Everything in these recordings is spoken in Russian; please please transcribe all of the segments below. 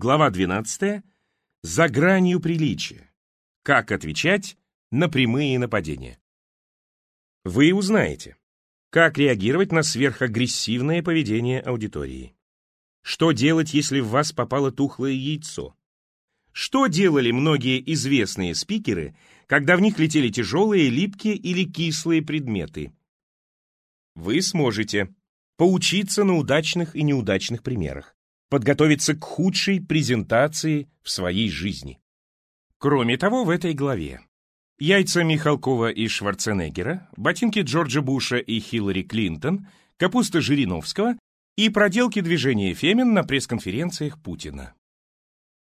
Глава 12. За гранью приличия. Как отвечать на прямые нападения. Вы узнаете, как реагировать на сверхагрессивное поведение аудитории. Что делать, если в вас попало тухлое яйцо? Что делали многие известные спикеры, когда в них летели тяжелые, липкие или кислые предметы? Вы сможете поучиться на удачных и неудачных примерах, подготовиться к худшей презентации в своей жизни. Кроме того, в этой главе яйца Михалкова и Шварценеггера, ботинки Джорджа Буша и Хиллари Клинтон, капуста Жириновского и проделки движения Фемин на пресс-конференциях Путина.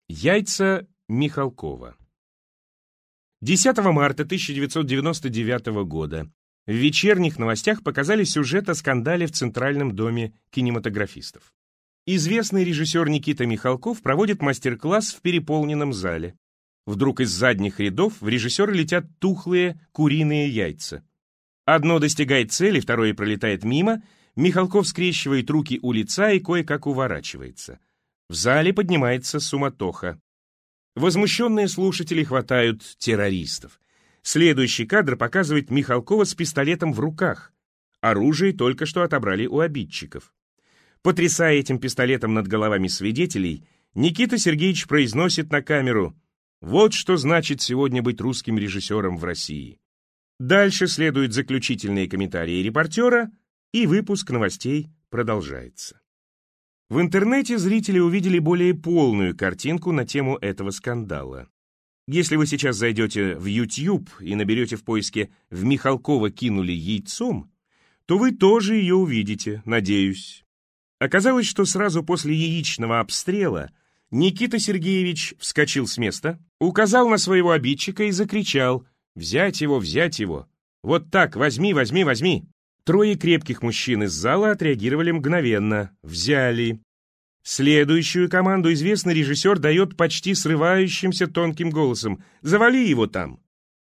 Яйца Михалкова 10 марта 1999 года в вечерних новостях показали сюжет о скандале в Центральном доме кинематографистов. Известный режиссер Никита Михалков проводит мастер-класс в переполненном зале. Вдруг из задних рядов в режиссера летят тухлые куриные яйца. Одно достигает цели, второе пролетает мимо, Михалков скрещивает руки у лица и кое-как уворачивается. В зале поднимается суматоха. Возмущенные слушатели хватают террористов. Следующий кадр показывает Михалкова с пистолетом в руках. Оружие только что отобрали у обидчиков. Потрясая этим пистолетом над головами свидетелей, Никита Сергеевич произносит на камеру «Вот что значит сегодня быть русским режиссером в России». Дальше следуют заключительные комментарии репортера, и выпуск новостей продолжается. В интернете зрители увидели более полную картинку на тему этого скандала. Если вы сейчас зайдете в YouTube и наберете в поиске «В Михалкова кинули яйцом», то вы тоже ее увидите, надеюсь. Оказалось, что сразу после яичного обстрела Никита Сергеевич вскочил с места, указал на своего обидчика и закричал «Взять его, взять его! Вот так, возьми, возьми, возьми!» Трое крепких мужчин из зала отреагировали мгновенно. Взяли. Следующую команду известный режиссер дает почти срывающимся тонким голосом «Завали его там!».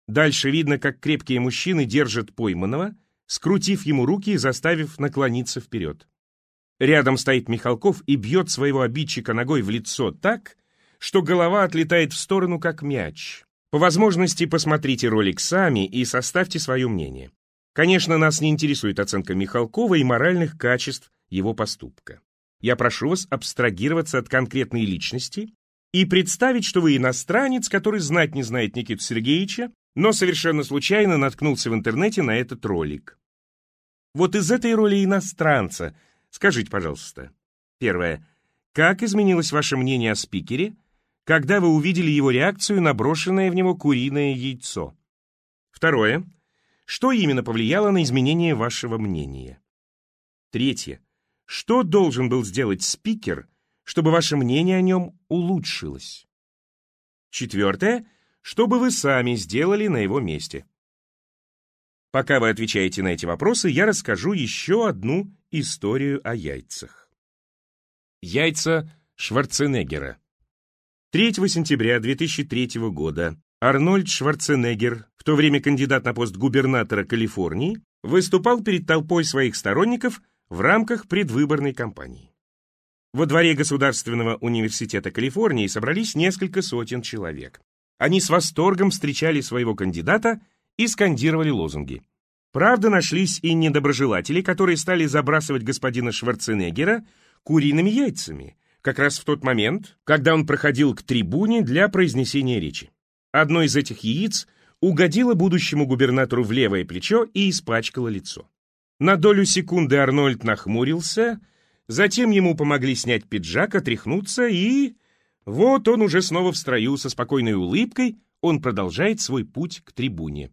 Дальше видно, как крепкие мужчины держат пойманного, скрутив ему руки и заставив наклониться вперед. Рядом стоит Михалков и бьет своего обидчика ногой в лицо так, что голова отлетает в сторону, как мяч. По возможности посмотрите ролик сами и составьте свое мнение. Конечно, нас не интересует оценка Михалкова и моральных качеств его поступка. Я прошу вас абстрагироваться от конкретной личности и представить, что вы иностранец, который знать не знает Никиту Сергеевича, но совершенно случайно наткнулся в интернете на этот ролик. Вот из этой роли иностранца – Скажите, пожалуйста. Первое. Как изменилось ваше мнение о спикере, когда вы увидели его реакцию на брошенное в него куриное яйцо? Второе. Что именно повлияло на изменение вашего мнения? Третье. Что должен был сделать спикер, чтобы ваше мнение о нем улучшилось? Четвертое. Что бы вы сами сделали на его месте? Пока вы отвечаете на эти вопросы, я расскажу еще одну историю о яйцах. Яйца Шварценеггера. 3 сентября 2003 года Арнольд Шварценеггер, в то время кандидат на пост губернатора Калифорнии, выступал перед толпой своих сторонников в рамках предвыборной кампании. Во дворе Государственного университета Калифорнии собрались несколько сотен человек. Они с восторгом встречали своего кандидата и скандировали лозунги. Правда, нашлись и недоброжелатели, которые стали забрасывать господина Шварценеггера куриными яйцами, как раз в тот момент, когда он проходил к трибуне для произнесения речи. Одно из этих яиц угодило будущему губернатору в левое плечо и испачкало лицо. На долю секунды Арнольд нахмурился, затем ему помогли снять пиджак, отряхнуться, и... Вот он уже снова в строю, со спокойной улыбкой, он продолжает свой путь к трибуне.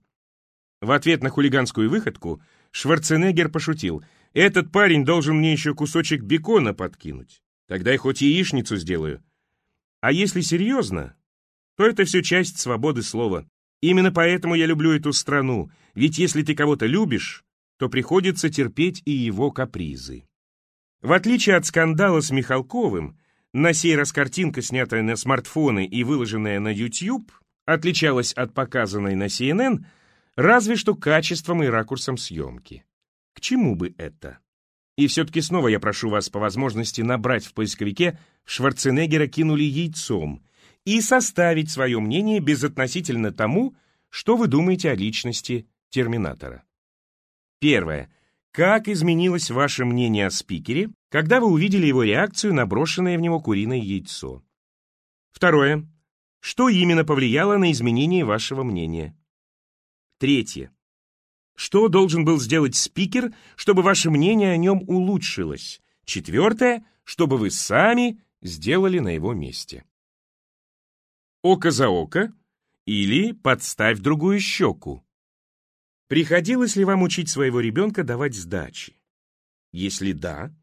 В ответ на хулиганскую выходку Шварценеггер пошутил. «Этот парень должен мне еще кусочек бекона подкинуть. Тогда я хоть яичницу сделаю». А если серьезно, то это все часть свободы слова. Именно поэтому я люблю эту страну, ведь если ты кого-то любишь, то приходится терпеть и его капризы. В отличие от скандала с Михалковым, на сей раз картинка, снятая на смартфоны и выложенная на YouTube, отличалась от показанной на CNN – разве что качеством и ракурсом съемки. К чему бы это? И все-таки снова я прошу вас по возможности набрать в поисковике «Шварценеггера кинули яйцом» и составить свое мнение безотносительно тому, что вы думаете о личности Терминатора. Первое. Как изменилось ваше мнение о спикере, когда вы увидели его реакцию на брошенное в него куриное яйцо? Второе. Что именно повлияло на изменение вашего мнения? Третье. Что должен был сделать спикер, чтобы ваше мнение о нем улучшилось? Четвертое. Чтобы вы сами сделали на его месте. Око за око или подставь другую щеку. Приходилось ли вам учить своего ребенка давать сдачи? Если да,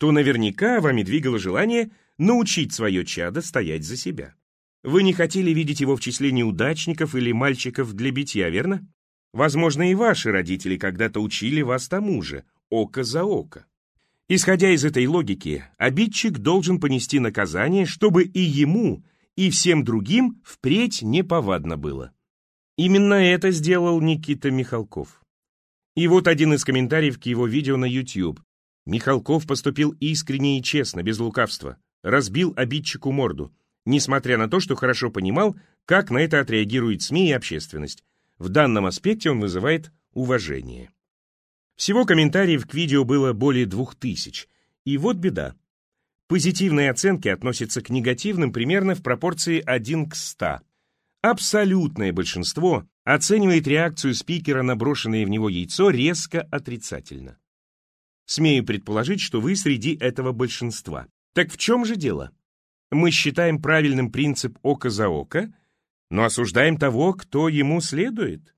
то наверняка вами двигало желание научить свое чадо стоять за себя. Вы не хотели видеть его в числе неудачников или мальчиков для битья, верно? Возможно, и ваши родители когда-то учили вас тому же, око за око. Исходя из этой логики, обидчик должен понести наказание, чтобы и ему, и всем другим впредь неповадно было. Именно это сделал Никита Михалков. И вот один из комментариев к его видео на YouTube. Михалков поступил искренне и честно, без лукавства. Разбил обидчику морду несмотря на то, что хорошо понимал, как на это отреагирует СМИ и общественность. В данном аспекте он вызывает уважение. Всего комментариев к видео было более двух тысяч. И вот беда. Позитивные оценки относятся к негативным примерно в пропорции 1 к 100. Абсолютное большинство оценивает реакцию спикера на брошенное в него яйцо резко отрицательно. Смею предположить, что вы среди этого большинства. Так в чем же дело? мы считаем правильным принцип око за око, но осуждаем того, кто ему следует?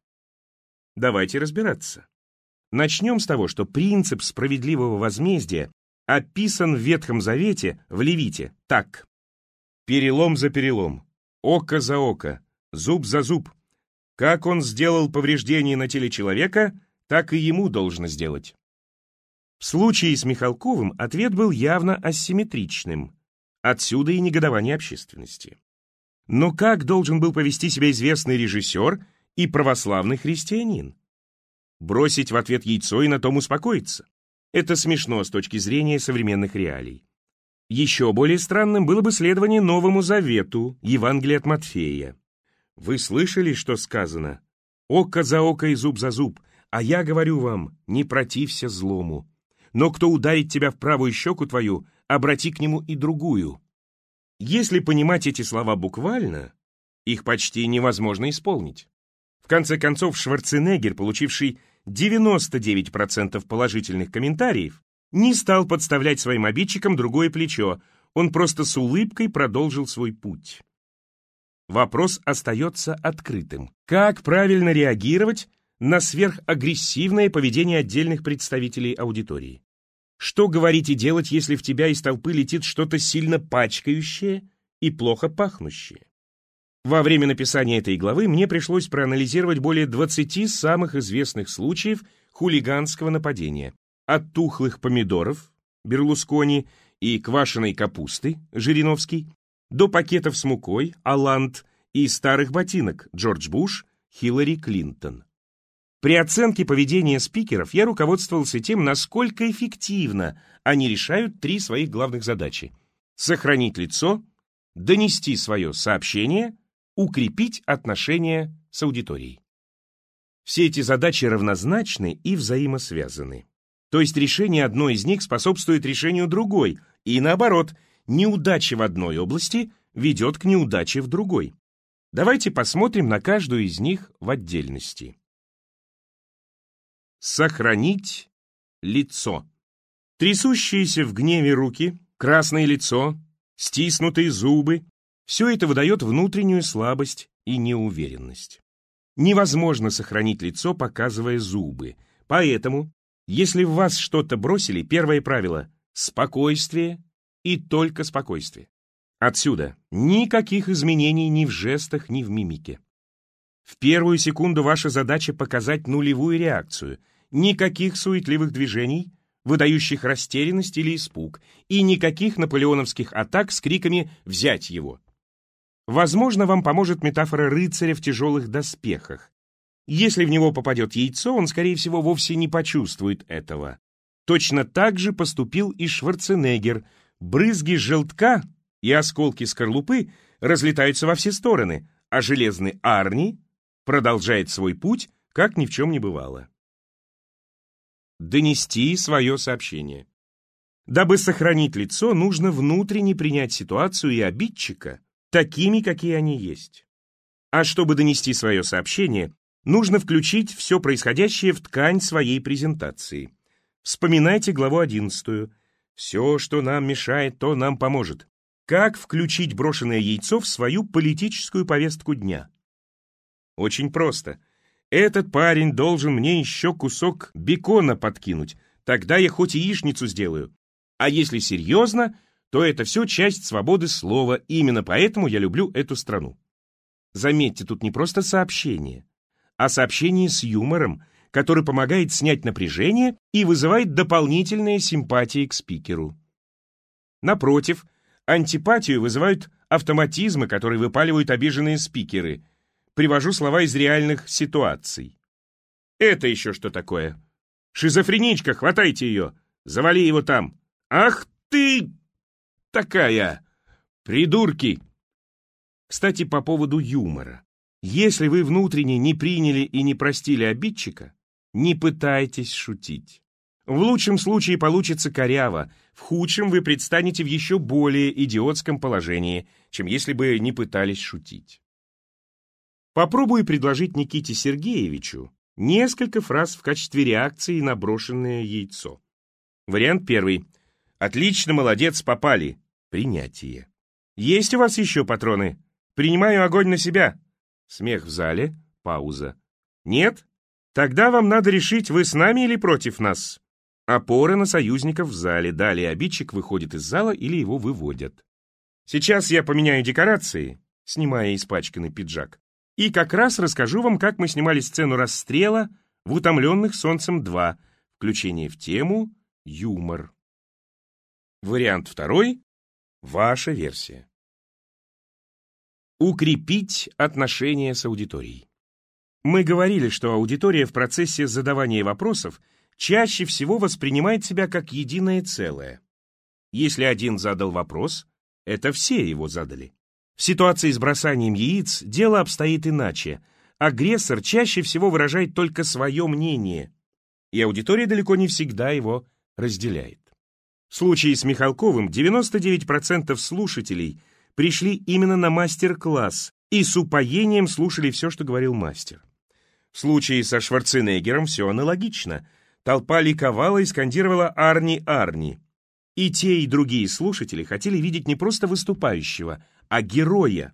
Давайте разбираться. Начнем с того, что принцип справедливого возмездия описан в Ветхом Завете, в Левите, так. Перелом за перелом, око за око, зуб за зуб. Как он сделал повреждение на теле человека, так и ему должно сделать. В случае с Михалковым ответ был явно асимметричным. Отсюда и негодование общественности. Но как должен был повести себя известный режиссер и православный христианин? Бросить в ответ яйцо и на том успокоиться. Это смешно с точки зрения современных реалий. Еще более странным было бы следование Новому Завету, Евангелия от Матфея. Вы слышали, что сказано? «Око за око и зуб за зуб, а я говорю вам, не протився злому. Но кто ударит тебя в правую щеку твою, обрати к нему и другую. Если понимать эти слова буквально, их почти невозможно исполнить. В конце концов, Шварценеггер, получивший 99% положительных комментариев, не стал подставлять своим обидчикам другое плечо, он просто с улыбкой продолжил свой путь. Вопрос остается открытым. Как правильно реагировать на сверхагрессивное поведение отдельных представителей аудитории? Что говорить и делать, если в тебя из толпы летит что-то сильно пачкающее и плохо пахнущее? Во время написания этой главы мне пришлось проанализировать более 20 самых известных случаев хулиганского нападения. От тухлых помидоров, Берлускони, и квашеной капусты, Жириновский, до пакетов с мукой, Аланд, и старых ботинок, Джордж Буш, Хиллари Клинтон. При оценке поведения спикеров я руководствовался тем, насколько эффективно они решают три своих главных задачи. Сохранить лицо, донести свое сообщение, укрепить отношения с аудиторией. Все эти задачи равнозначны и взаимосвязаны. То есть решение одной из них способствует решению другой, и наоборот, неудача в одной области ведет к неудаче в другой. Давайте посмотрим на каждую из них в отдельности. Сохранить лицо. Трясущиеся в гневе руки, красное лицо, стиснутые зубы — все это выдает внутреннюю слабость и неуверенность. Невозможно сохранить лицо, показывая зубы. Поэтому, если в вас что-то бросили, первое правило — спокойствие и только спокойствие. Отсюда никаких изменений ни в жестах, ни в мимике. В первую секунду ваша задача показать нулевую реакцию. Никаких суетливых движений, выдающих растерянность или испуг, и никаких наполеоновских атак с криками «взять его». Возможно, вам поможет метафора рыцаря в тяжелых доспехах. Если в него попадет яйцо, он, скорее всего, вовсе не почувствует этого. Точно так же поступил и Шварценеггер. Брызги желтка и осколки скорлупы разлетаются во все стороны, а железный Арни продолжает свой путь, как ни в чем не бывало. Донести свое сообщение. Дабы сохранить лицо, нужно внутренне принять ситуацию и обидчика такими, какие они есть. А чтобы донести свое сообщение, нужно включить все происходящее в ткань своей презентации. Вспоминайте главу 11. «Все, что нам мешает, то нам поможет». Как включить брошенное яйцо в свою политическую повестку дня? Очень просто. Этот парень должен мне еще кусок бекона подкинуть, тогда я хоть яичницу сделаю. А если серьезно, то это все часть свободы слова, именно поэтому я люблю эту страну. Заметьте, тут не просто сообщение, а сообщение с юмором, который помогает снять напряжение и вызывает дополнительные симпатии к спикеру. Напротив, антипатию вызывают автоматизмы, которые выпаливают обиженные спикеры. Привожу слова из реальных ситуаций. Это еще что такое? Шизофреничка, хватайте ее! Завали его там! Ах ты такая! Придурки! Кстати, по поводу юмора. Если вы внутренне не приняли и не простили обидчика, не пытайтесь шутить. В лучшем случае получится коряво, в худшем вы предстанете в еще более идиотском положении, чем если бы не пытались шутить. Попробую предложить Никите Сергеевичу несколько фраз в качестве реакции на брошенное яйцо. Вариант первый. Отлично, молодец, попали. Принятие. Есть у вас еще патроны? Принимаю огонь на себя. Смех в зале. Пауза. Нет? Тогда вам надо решить, вы с нами или против нас. Опора на союзников в зале. Далее обидчик выходит из зала или его выводят. Сейчас я поменяю декорации, снимая испачканный пиджак, и как раз расскажу вам, как мы снимали сцену расстрела в «Утомленных солнцем 2», включение в тему «Юмор». Вариант второй — ваша версия. Укрепить отношения с аудиторией. Мы говорили, что аудитория в процессе задавания вопросов чаще всего воспринимает себя как единое целое. Если один задал вопрос, это все его задали. В ситуации с бросанием яиц дело обстоит иначе. Агрессор чаще всего выражает только свое мнение, и аудитория далеко не всегда его разделяет. В случае с Михалковым 99% слушателей – пришли именно на мастер-класс и с упоением слушали все, что говорил мастер. В случае со Шварценеггером все аналогично. Толпа ликовала и скандировала «Арни, Арни». И те, и другие слушатели хотели видеть не просто выступающего, а героя.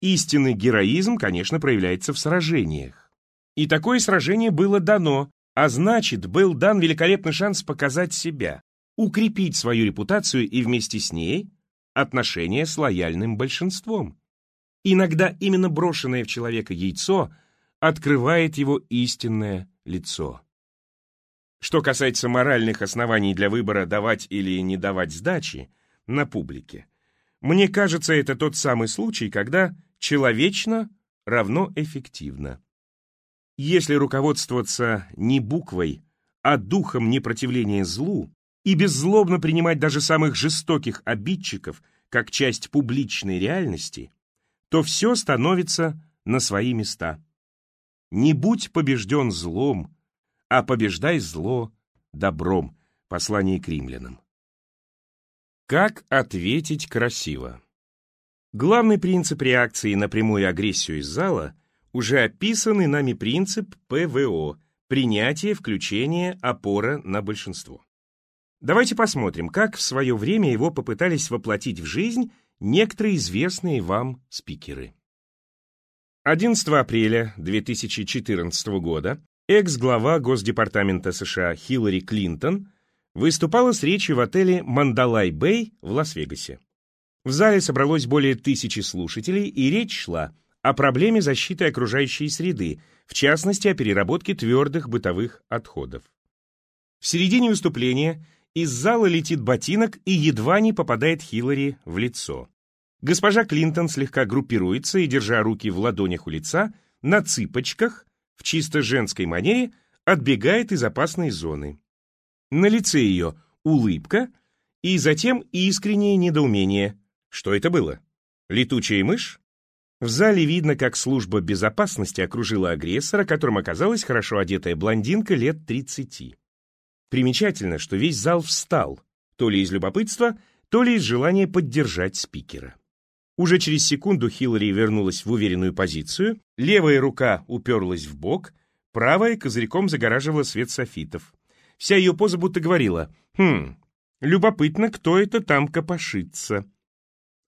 Истинный героизм, конечно, проявляется в сражениях. И такое сражение было дано, а значит, был дан великолепный шанс показать себя, укрепить свою репутацию и вместе с ней отношения с лояльным большинством. Иногда именно брошенное в человека яйцо открывает его истинное лицо. Что касается моральных оснований для выбора давать или не давать сдачи на публике, мне кажется, это тот самый случай, когда человечно равно эффективно. Если руководствоваться не буквой, а духом непротивления злу, и беззлобно принимать даже самых жестоких обидчиков как часть публичной реальности, то все становится на свои места. Не будь побежден злом, а побеждай зло добром. Послание к римлянам. Как ответить красиво? Главный принцип реакции на прямую агрессию из зала уже описанный нами принцип ПВО – принятие, включение, опора на большинство. Давайте посмотрим, как в свое время его попытались воплотить в жизнь некоторые известные вам спикеры. 11 апреля 2014 года экс-глава Госдепартамента США Хиллари Клинтон выступала с речью в отеле «Мандалай-Бэй» в Лас-Вегасе. В зале собралось более тысячи слушателей, и речь шла о проблеме защиты окружающей среды, в частности, о переработке твердых бытовых отходов. В середине выступления из зала летит ботинок и едва не попадает Хиллари в лицо. Госпожа Клинтон слегка группируется и, держа руки в ладонях у лица, на цыпочках, в чисто женской манере, отбегает из опасной зоны. На лице ее улыбка и затем искреннее недоумение. Что это было? Летучая мышь? В зале видно, как служба безопасности окружила агрессора, которым оказалась хорошо одетая блондинка лет 30. Примечательно, что весь зал встал, то ли из любопытства, то ли из желания поддержать спикера. Уже через секунду Хиллари вернулась в уверенную позицию, левая рука уперлась в бок, правая козырьком загораживала свет софитов. Вся ее поза будто говорила «Хм, любопытно, кто это там копошится».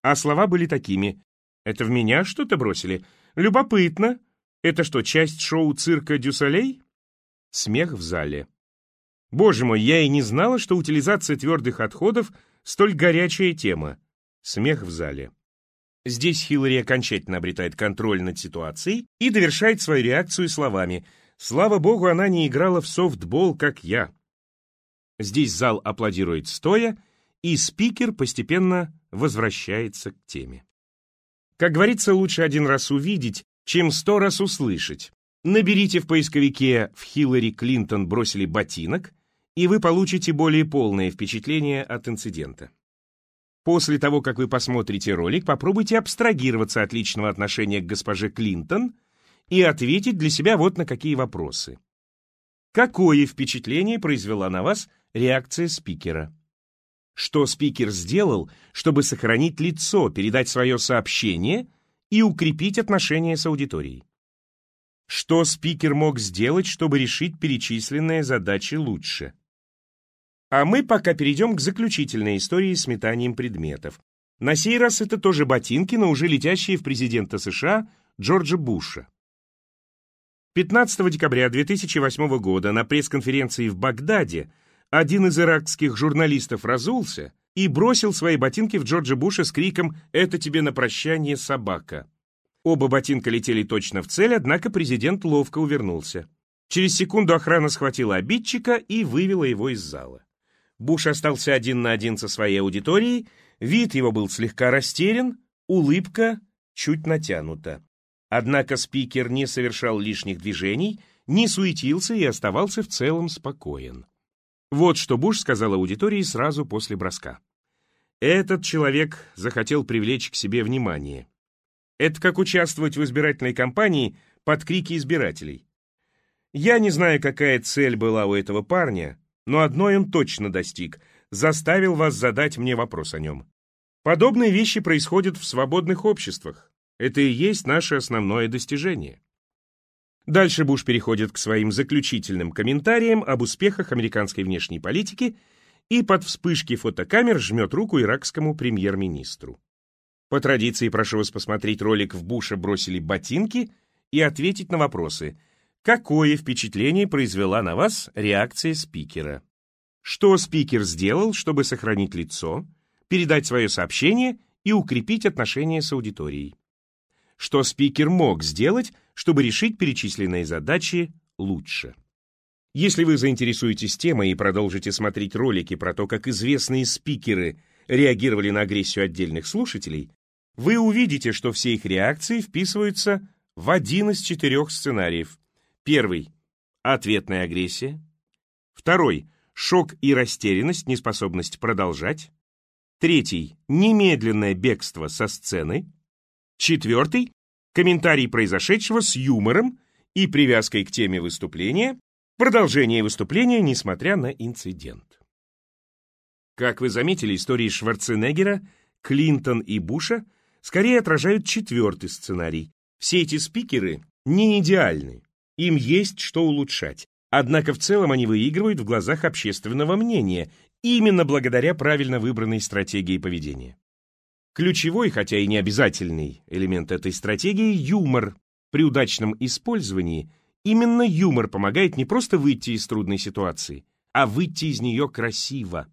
А слова были такими это в меня что-то бросили? Любопытно. Это что, часть шоу цирка Дюсалей? Смех в зале. Боже мой, я и не знала, что утилизация твердых отходов столь горячая тема. Смех в зале. Здесь Хиллари окончательно обретает контроль над ситуацией и довершает свою реакцию словами «Слава богу, она не играла в софтбол, как я». Здесь зал аплодирует стоя, и спикер постепенно возвращается к теме. Как говорится, лучше один раз увидеть, чем сто раз услышать. Наберите в поисковике «в Хиллари Клинтон бросили ботинок», и вы получите более полное впечатление от инцидента. После того, как вы посмотрите ролик, попробуйте абстрагироваться от личного отношения к госпоже Клинтон и ответить для себя вот на какие вопросы. Какое впечатление произвела на вас реакция спикера? что спикер сделал, чтобы сохранить лицо, передать свое сообщение и укрепить отношения с аудиторией. Что спикер мог сделать, чтобы решить перечисленные задачи лучше? А мы пока перейдем к заключительной истории с метанием предметов. На сей раз это тоже ботинки, но уже летящие в президента США Джорджа Буша. 15 декабря 2008 года на пресс-конференции в Багдаде один из иракских журналистов разулся и бросил свои ботинки в Джорджа Буша с криком «Это тебе на прощание, собака!». Оба ботинка летели точно в цель, однако президент ловко увернулся. Через секунду охрана схватила обидчика и вывела его из зала. Буш остался один на один со своей аудиторией, вид его был слегка растерян, улыбка чуть натянута. Однако спикер не совершал лишних движений, не суетился и оставался в целом спокоен. Вот что Буш сказал аудитории сразу после броска. Этот человек захотел привлечь к себе внимание. Это как участвовать в избирательной кампании под крики избирателей. Я не знаю, какая цель была у этого парня, но одной он точно достиг — заставил вас задать мне вопрос о нем. Подобные вещи происходят в свободных обществах. Это и есть наше основное достижение. Дальше Буш переходит к своим заключительным комментариям об успехах американской внешней политики и под вспышки фотокамер жмет руку иракскому премьер-министру. По традиции прошу вас посмотреть ролик «В Буша бросили ботинки» и ответить на вопросы. Какое впечатление произвела на вас реакция спикера? Что спикер сделал, чтобы сохранить лицо, передать свое сообщение и укрепить отношения с аудиторией? Что спикер мог сделать, чтобы решить перечисленные задачи лучше. Если вы заинтересуетесь темой и продолжите смотреть ролики про то, как известные спикеры реагировали на агрессию отдельных слушателей, вы увидите, что все их реакции вписываются в один из четырех сценариев. Первый – ответная агрессия. Второй – шок и растерянность, неспособность продолжать. Третий – немедленное бегство со сцены. Четвертый комментарий произошедшего с юмором и привязкой к теме выступления, продолжение выступления, несмотря на инцидент. Как вы заметили, истории Шварценеггера, Клинтон и Буша скорее отражают четвертый сценарий. Все эти спикеры не идеальны, им есть что улучшать. Однако в целом они выигрывают в глазах общественного мнения, именно благодаря правильно выбранной стратегии поведения. Ключевой, хотя и не обязательный элемент этой стратегии – юмор. При удачном использовании именно юмор помогает не просто выйти из трудной ситуации, а выйти из нее красиво.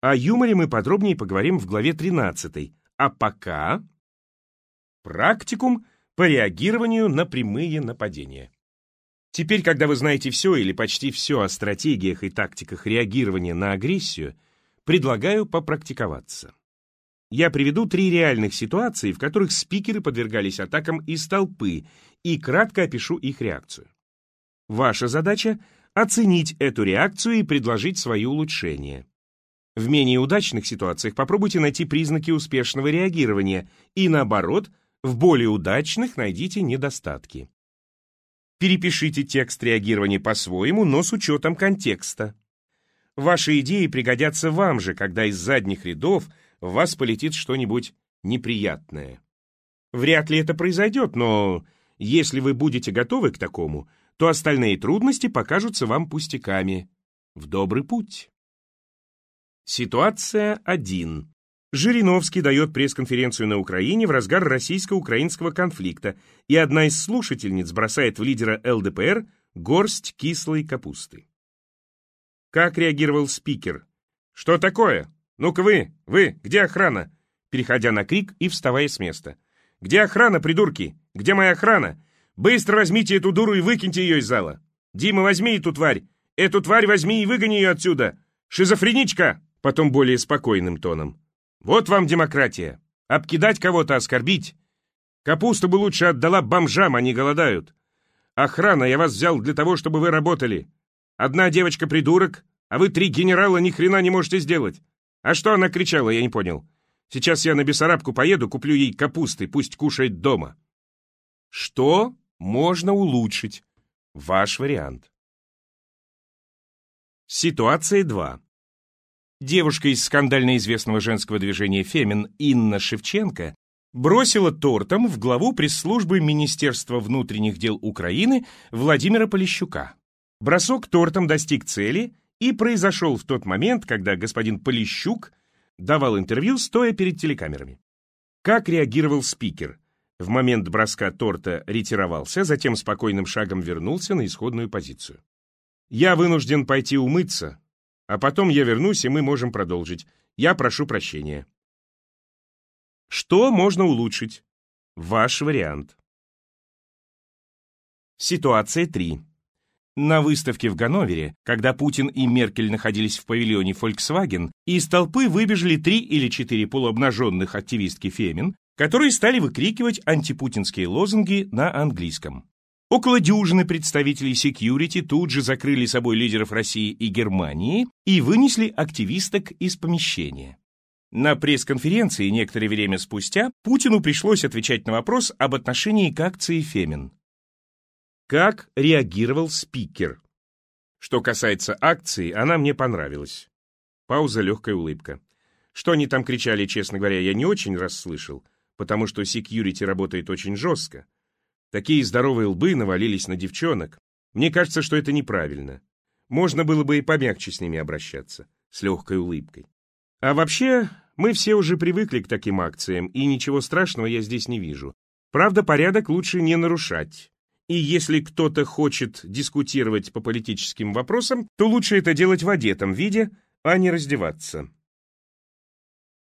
О юморе мы подробнее поговорим в главе 13. А пока практикум по реагированию на прямые нападения. Теперь, когда вы знаете все или почти все о стратегиях и тактиках реагирования на агрессию, предлагаю попрактиковаться. Я приведу три реальных ситуации, в которых спикеры подвергались атакам из толпы, и кратко опишу их реакцию. Ваша задача — оценить эту реакцию и предложить свои улучшения. В менее удачных ситуациях попробуйте найти признаки успешного реагирования и, наоборот, в более удачных найдите недостатки. Перепишите текст реагирования по-своему, но с учетом контекста. Ваши идеи пригодятся вам же, когда из задних рядов в вас полетит что-нибудь неприятное. Вряд ли это произойдет, но если вы будете готовы к такому, то остальные трудности покажутся вам пустяками. В добрый путь. Ситуация 1. Жириновский дает пресс-конференцию на Украине в разгар российско-украинского конфликта, и одна из слушательниц бросает в лидера ЛДПР горсть кислой капусты. Как реагировал спикер? «Что такое? Ну-ка вы, вы, где охрана?» Переходя на крик и вставая с места. «Где охрана, придурки? Где моя охрана? Быстро возьмите эту дуру и выкиньте ее из зала! Дима, возьми эту тварь! Эту тварь возьми и выгони ее отсюда! Шизофреничка!» Потом более спокойным тоном. «Вот вам демократия! Обкидать кого-то, оскорбить! Капусту бы лучше отдала бомжам, они голодают! Охрана, я вас взял для того, чтобы вы работали! Одна девочка-придурок, а вы три генерала ни хрена не можете сделать! А что она кричала, я не понял. Сейчас я на Бессарабку поеду, куплю ей капусты, пусть кушает дома!» Что можно улучшить? Ваш вариант. Ситуация 2. Девушка из скандально известного женского движения «Фемин» Инна Шевченко бросила тортом в главу пресс-службы Министерства внутренних дел Украины Владимира Полищука. Бросок тортом достиг цели и произошел в тот момент, когда господин Полищук давал интервью, стоя перед телекамерами. Как реагировал спикер? В момент броска торта ретировался, затем спокойным шагом вернулся на исходную позицию. «Я вынужден пойти умыться, а потом я вернусь, и мы можем продолжить. Я прошу прощения». Что можно улучшить? Ваш вариант. Ситуация 3. На выставке в Ганновере, когда Путин и Меркель находились в павильоне Volkswagen, из толпы выбежали три или четыре полуобнаженных активистки Фемин, которые стали выкрикивать антипутинские лозунги на английском. Около дюжины представителей секьюрити тут же закрыли собой лидеров России и Германии и вынесли активисток из помещения. На пресс-конференции некоторое время спустя Путину пришлось отвечать на вопрос об отношении к акции «Фемин». Как реагировал спикер? Что касается акции, она мне понравилась. Пауза, легкая улыбка. Что они там кричали, честно говоря, я не очень расслышал потому что секьюрити работает очень жестко. Такие здоровые лбы навалились на девчонок. Мне кажется, что это неправильно. Можно было бы и помягче с ними обращаться, с легкой улыбкой. А вообще, мы все уже привыкли к таким акциям, и ничего страшного я здесь не вижу. Правда, порядок лучше не нарушать. И если кто-то хочет дискутировать по политическим вопросам, то лучше это делать в одетом виде, а не раздеваться.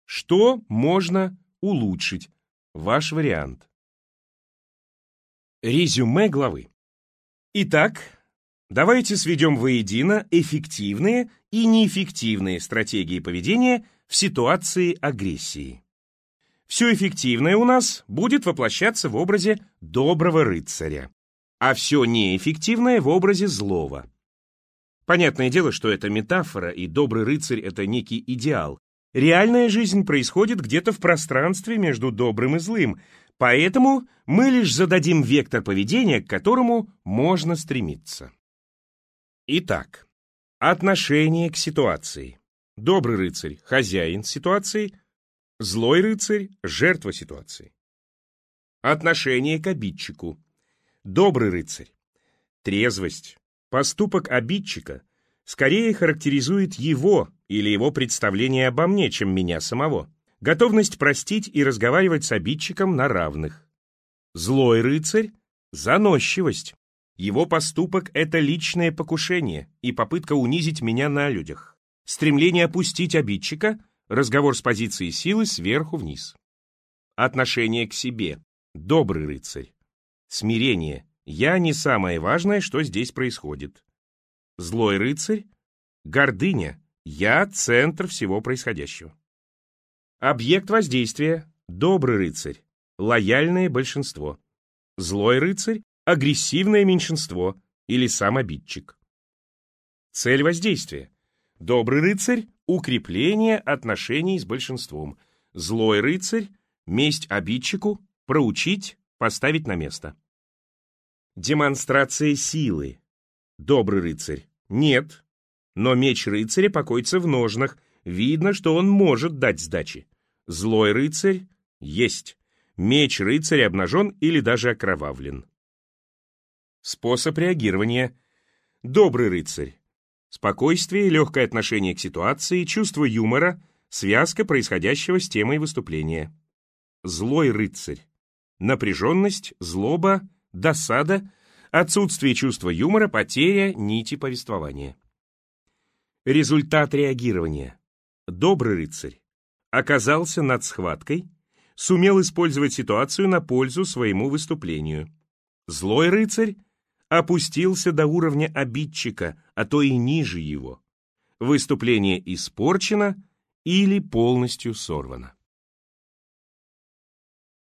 Что можно улучшить. Ваш вариант. Резюме главы. Итак, давайте сведем воедино эффективные и неэффективные стратегии поведения в ситуации агрессии. Все эффективное у нас будет воплощаться в образе доброго рыцаря, а все неэффективное в образе злого. Понятное дело, что это метафора, и добрый рыцарь — это некий идеал, Реальная жизнь происходит где-то в пространстве между добрым и злым, поэтому мы лишь зададим вектор поведения, к которому можно стремиться. Итак, отношение к ситуации. Добрый рыцарь – хозяин ситуации, злой рыцарь – жертва ситуации. Отношение к обидчику. Добрый рыцарь. Трезвость. Поступок обидчика скорее характеризует его или его представление обо мне, чем меня самого. Готовность простить и разговаривать с обидчиком на равных. Злой рыцарь — заносчивость. Его поступок — это личное покушение и попытка унизить меня на людях. Стремление опустить обидчика — разговор с позиции силы сверху вниз. Отношение к себе. Добрый рыцарь. Смирение. Я не самое важное, что здесь происходит. Злой рыцарь. Гордыня. Я — центр всего происходящего. Объект воздействия — добрый рыцарь, лояльное большинство. Злой рыцарь — агрессивное меньшинство или сам обидчик. Цель воздействия. Добрый рыцарь – укрепление отношений с большинством. Злой рыцарь – месть обидчику, проучить, поставить на место. Демонстрация силы. Добрый рыцарь. Нет. Но меч рыцаря покоится в ножнах. Видно, что он может дать сдачи. Злой рыцарь. Есть. Меч рыцаря обнажен или даже окровавлен. Способ реагирования. Добрый рыцарь. Спокойствие, легкое отношение к ситуации, чувство юмора, связка происходящего с темой выступления. Злой рыцарь. Напряженность, злоба, досада, отсутствие чувства юмора, потеря нити повествования. Результат реагирования. Добрый рыцарь оказался над схваткой, сумел использовать ситуацию на пользу своему выступлению. Злой рыцарь опустился до уровня обидчика, а то и ниже его. Выступление испорчено или полностью сорвано.